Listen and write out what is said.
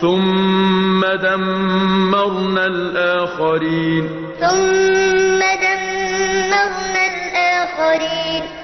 ثُمَّ دَمَّرْنَا الْآخَرِينَ. ثُمَّ دَمَّرْنَا الْآخَرِينَ.